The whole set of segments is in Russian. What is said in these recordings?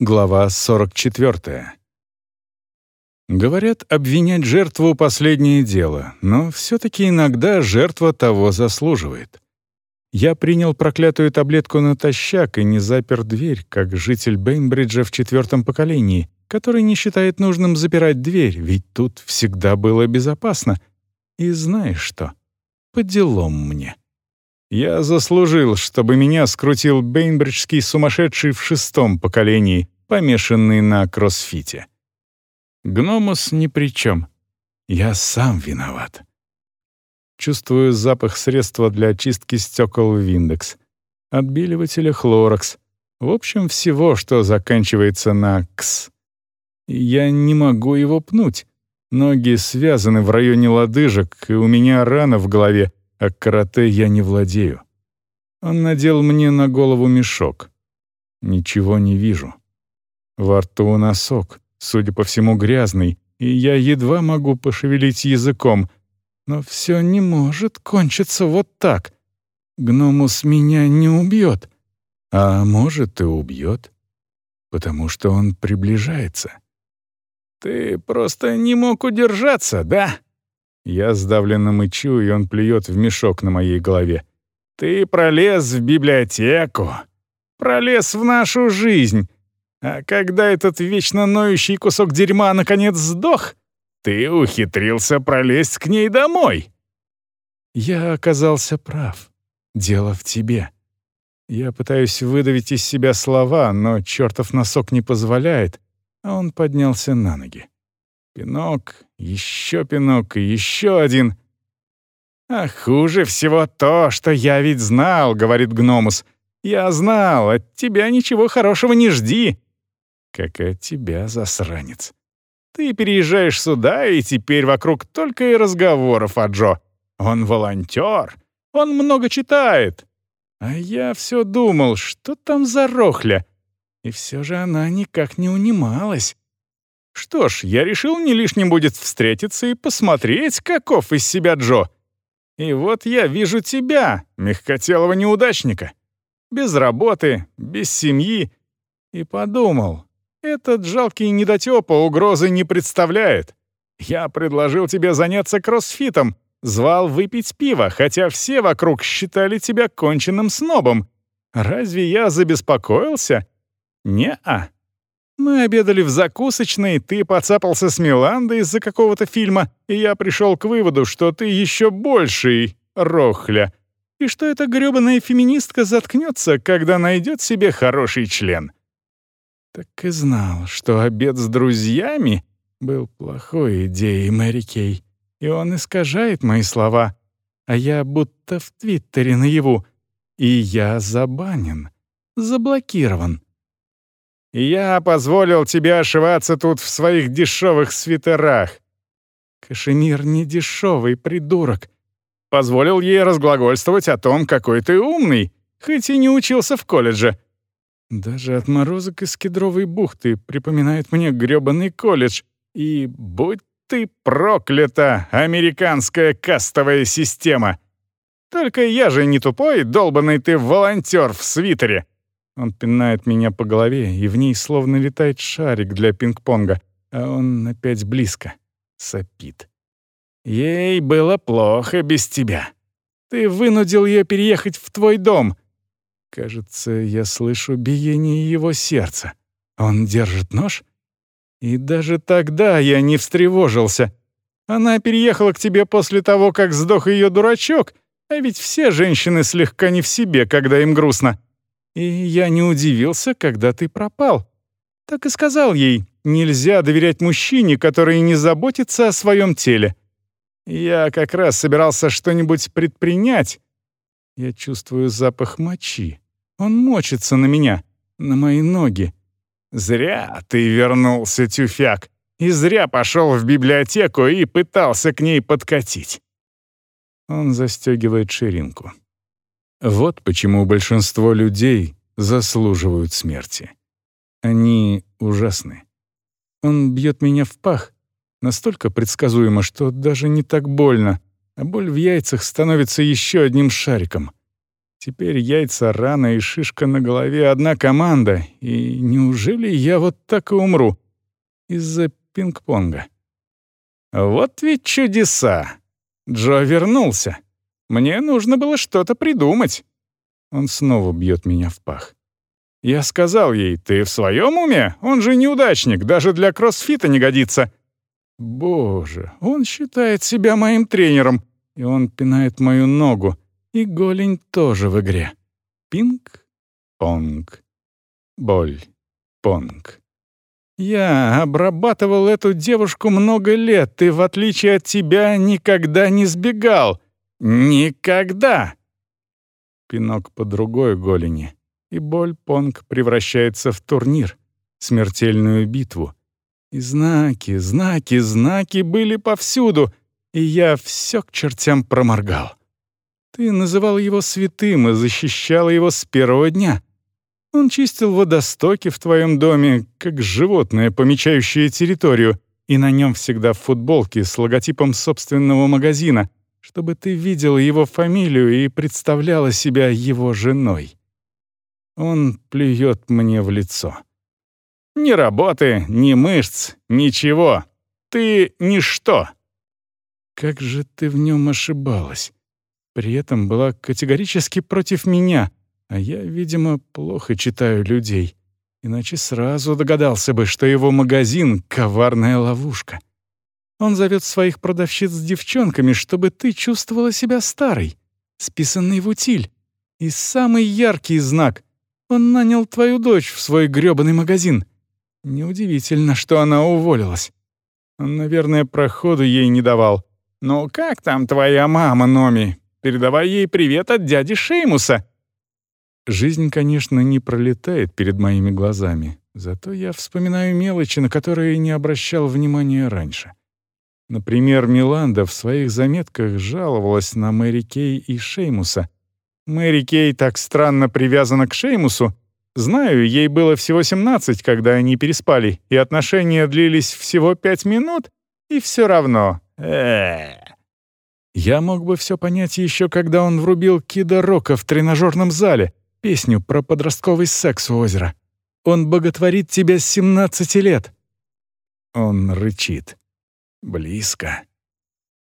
Глава 44. Говорят, обвинять жертву — последнее дело, но все-таки иногда жертва того заслуживает. Я принял проклятую таблетку натощак и не запер дверь, как житель Бейнбриджа в четвертом поколении, который не считает нужным запирать дверь, ведь тут всегда было безопасно. И знаешь что? По делам мне. Я заслужил, чтобы меня скрутил бейнбриджский сумасшедший в шестом поколении, помешанный на кроссфите. Гномус ни при чем. Я сам виноват. Чувствую запах средства для очистки стекол Виндекс, отбеливателя Хлоракс, в общем, всего, что заканчивается на «кс». Я не могу его пнуть. Ноги связаны в районе лодыжек, и у меня рана в голове, а карате я не владею. Он надел мне на голову мешок. Ничего не вижу. Во рту носок, судя по всему, грязный, и я едва могу пошевелить языком. Но все не может кончиться вот так. Гномус меня не убьет. А может, и убьет. Потому что он приближается. «Ты просто не мог удержаться, да?» Я сдавленно мычу, и он плюет в мешок на моей голове. «Ты пролез в библиотеку, пролез в нашу жизнь, а когда этот вечно ноющий кусок дерьма наконец сдох, ты ухитрился пролезть к ней домой». Я оказался прав. Дело в тебе. Я пытаюсь выдавить из себя слова, но чертов носок не позволяет, а он поднялся на ноги. Пинок, еще пинок и еще один. «А хуже всего то, что я ведь знал», — говорит Гномус. «Я знал, от тебя ничего хорошего не жди». «Как от тебя, засранец. Ты переезжаешь сюда, и теперь вокруг только и разговоров о Джо. Он волонтер, он много читает. А я все думал, что там за рохля. И все же она никак не унималась. Что ж, я решил, не лишним будет встретиться и посмотреть, каков из себя Джо. И вот я вижу тебя, мягкотелого неудачника. Без работы, без семьи. И подумал, этот жалкий недотёпа угрозы не представляет. Я предложил тебе заняться кроссфитом, звал выпить пиво, хотя все вокруг считали тебя конченным снобом. Разве я забеспокоился? Не-а. Мы обедали в закусочной, ты поцапался с Миландой из-за какого-то фильма, и я пришел к выводу, что ты еще больший рохля, и что эта грёбаная феминистка заткнется, когда найдет себе хороший член. Так и знал, что обед с друзьями был плохой идеей Мэри Кей, и он искажает мои слова, а я будто в Твиттере наяву, и я забанен, заблокирован. Я позволил тебе ошиваться тут в своих дешевых свитерах. Кашемир не дешевый, придурок. Позволил ей разглагольствовать о том, какой ты умный, хоть и не учился в колледже. Даже отморозок из кедровой бухты припоминает мне грёбаный колледж. И будь ты проклята, американская кастовая система. Только я же не тупой, долбанный ты волонтер в свитере. Он пинает меня по голове, и в ней словно летает шарик для пинг-понга, а он опять близко. Сопит. «Ей было плохо без тебя. Ты вынудил ее переехать в твой дом». Кажется, я слышу биение его сердца. Он держит нож? И даже тогда я не встревожился. Она переехала к тебе после того, как сдох ее дурачок, а ведь все женщины слегка не в себе, когда им грустно. И я не удивился, когда ты пропал. Так и сказал ей, нельзя доверять мужчине, который не заботится о своем теле. Я как раз собирался что-нибудь предпринять. Я чувствую запах мочи. Он мочится на меня, на мои ноги. Зря ты вернулся, тюфяк, и зря пошел в библиотеку и пытался к ней подкатить. Он застегивает ширинку. Вот почему большинство людей заслуживают смерти. Они ужасны. Он бьет меня в пах, настолько предсказуемо, что даже не так больно, а боль в яйцах становится еще одним шариком. Теперь яйца, рана и шишка на голове — одна команда. И неужели я вот так и умру? Из-за пинг-понга. Вот ведь чудеса! Джо вернулся. Мне нужно было что-то придумать. Он снова бьет меня в пах. Я сказал ей, ты в своем уме? Он же неудачник, даже для кроссфита не годится. Боже, он считает себя моим тренером, и он пинает мою ногу, и голень тоже в игре. Пинг, понг, боль, понг. Я обрабатывал эту девушку много лет, и в отличие от тебя никогда не сбегал. Никогда! Пинок по другой голени, и боль-понг превращается в турнир, смертельную битву. И знаки, знаки, знаки были повсюду, и я все к чертям проморгал. Ты называл его святым и защищал его с первого дня. Он чистил водостоки в твоем доме, как животное, помечающее территорию, и на нем всегда в футболке с логотипом собственного магазина, чтобы ты видел его фамилию и представляла себя его женой. Он плюет мне в лицо. Ни работы, ни мышц, ничего. Ты — ничто. Как же ты в нем ошибалась. При этом была категорически против меня, а я, видимо, плохо читаю людей. Иначе сразу догадался бы, что его магазин — коварная ловушка. Он зовет своих продавщиц с девчонками, чтобы ты чувствовала себя старой, списанной в утиль. И самый яркий знак — он нанял твою дочь в свой грёбаный магазин. Неудивительно, что она уволилась. Он, наверное, проходу ей не давал. «Ну как там твоя мама, Номи? Передавай ей привет от дяди Шеймуса». Жизнь, конечно, не пролетает перед моими глазами, зато я вспоминаю мелочи, на которые не обращал внимания раньше. Например, Миланда в своих заметках жаловалась на Мэри Кей и Шеймуса. Мэри Кей так странно привязана к Шеймусу. Знаю, ей было всего 17, когда они переспали, и отношения длились всего 5 минут, и все равно. Э Я мог бы все понять еще, когда он врубил Кида Рока в тренажерном зале, песню про подростковый секс у озера. Он боготворит тебя с 17 лет. Он рычит. Близко.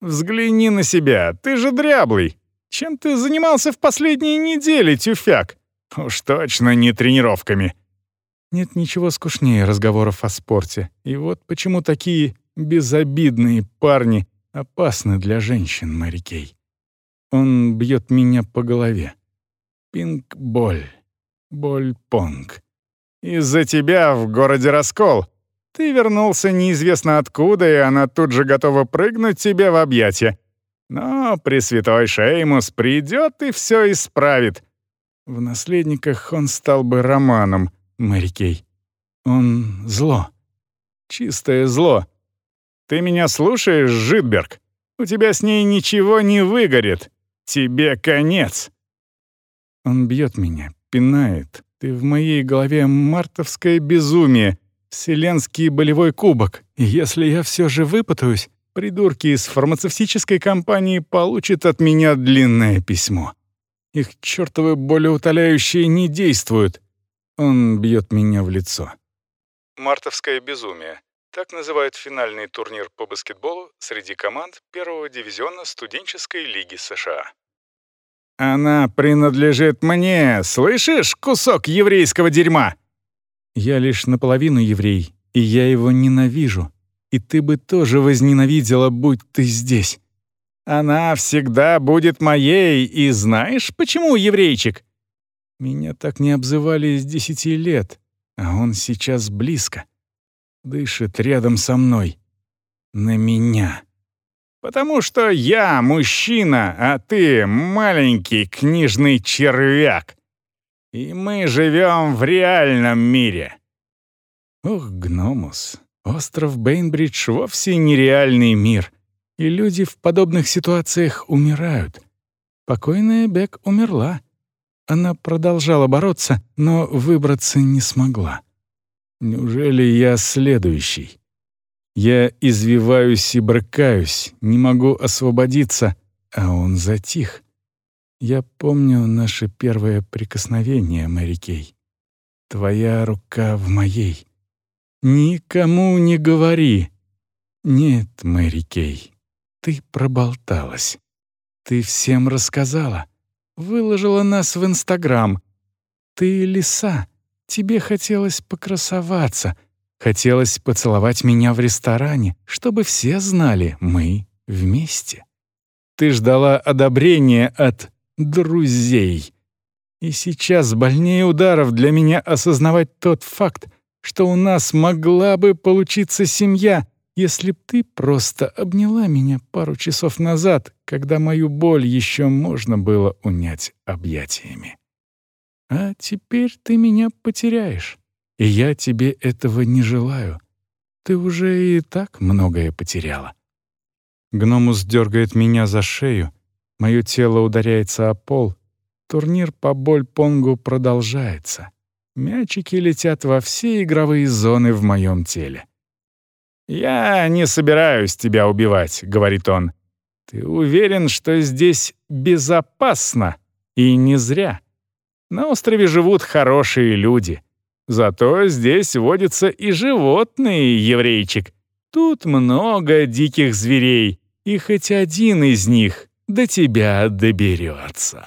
«Взгляни на себя, ты же дряблый. Чем ты занимался в последние недели, тюфяк? Уж точно не тренировками». Нет ничего скучнее разговоров о спорте. И вот почему такие безобидные парни опасны для женщин, Мэри Кей. Он бьет меня по голове. Пинг-боль. Боль-понг. Из-за тебя в городе раскол. Ты вернулся неизвестно откуда, и она тут же готова прыгнуть тебе в объятия. Но Пресвятой Шеймус придет и все исправит. В наследниках он стал бы романом, Мэри. Он зло. Чистое зло. Ты меня слушаешь, Житберг? У тебя с ней ничего не выгорит. Тебе конец. Он бьет меня, пинает. Ты в моей голове мартовское безумие, Вселенский болевой кубок. Если я все же выпутаюсь, придурки из фармацевтической компании получат от меня длинное письмо. Их чертовы болеутоляющие не действуют. Он бьет меня в лицо. Мартовское безумие. Так называют финальный турнир по баскетболу среди команд первого дивизиона студенческой лиги США. «Она принадлежит мне, слышишь, кусок еврейского дерьма?» Я лишь наполовину еврей, и я его ненавижу. И ты бы тоже возненавидела, будь ты здесь. Она всегда будет моей, и знаешь, почему, еврейчик? Меня так не обзывали с десяти лет, а он сейчас близко. Дышит рядом со мной. На меня. Потому что я мужчина, а ты маленький книжный червяк. И мы живем в реальном мире. Ох, Гномус, остров Бейнбридж вовсе нереальный мир, и люди в подобных ситуациях умирают. Покойная Бек умерла. Она продолжала бороться, но выбраться не смогла. Неужели я следующий? Я извиваюсь и брыкаюсь, не могу освободиться, а он затих. Я помню наше первое прикосновение, Мэри Кей. Твоя рука в моей. Никому не говори. Нет, Мэри Кей, ты проболталась. Ты всем рассказала. Выложила нас в Инстаграм. Ты лиса. Тебе хотелось покрасоваться. Хотелось поцеловать меня в ресторане, чтобы все знали, мы вместе. Ты ждала одобрения от друзей. И сейчас больнее ударов для меня осознавать тот факт, что у нас могла бы получиться семья, если б ты просто обняла меня пару часов назад, когда мою боль еще можно было унять объятиями. А теперь ты меня потеряешь, и я тебе этого не желаю. Ты уже и так многое потеряла. Гномус дергает меня за шею, мое тело ударяется о пол, Турнир по боль-понгу продолжается. Мячики летят во все игровые зоны в моем теле. «Я не собираюсь тебя убивать», — говорит он. «Ты уверен, что здесь безопасно? И не зря. На острове живут хорошие люди. Зато здесь водятся и животные, еврейчик. Тут много диких зверей, и хоть один из них до тебя доберется».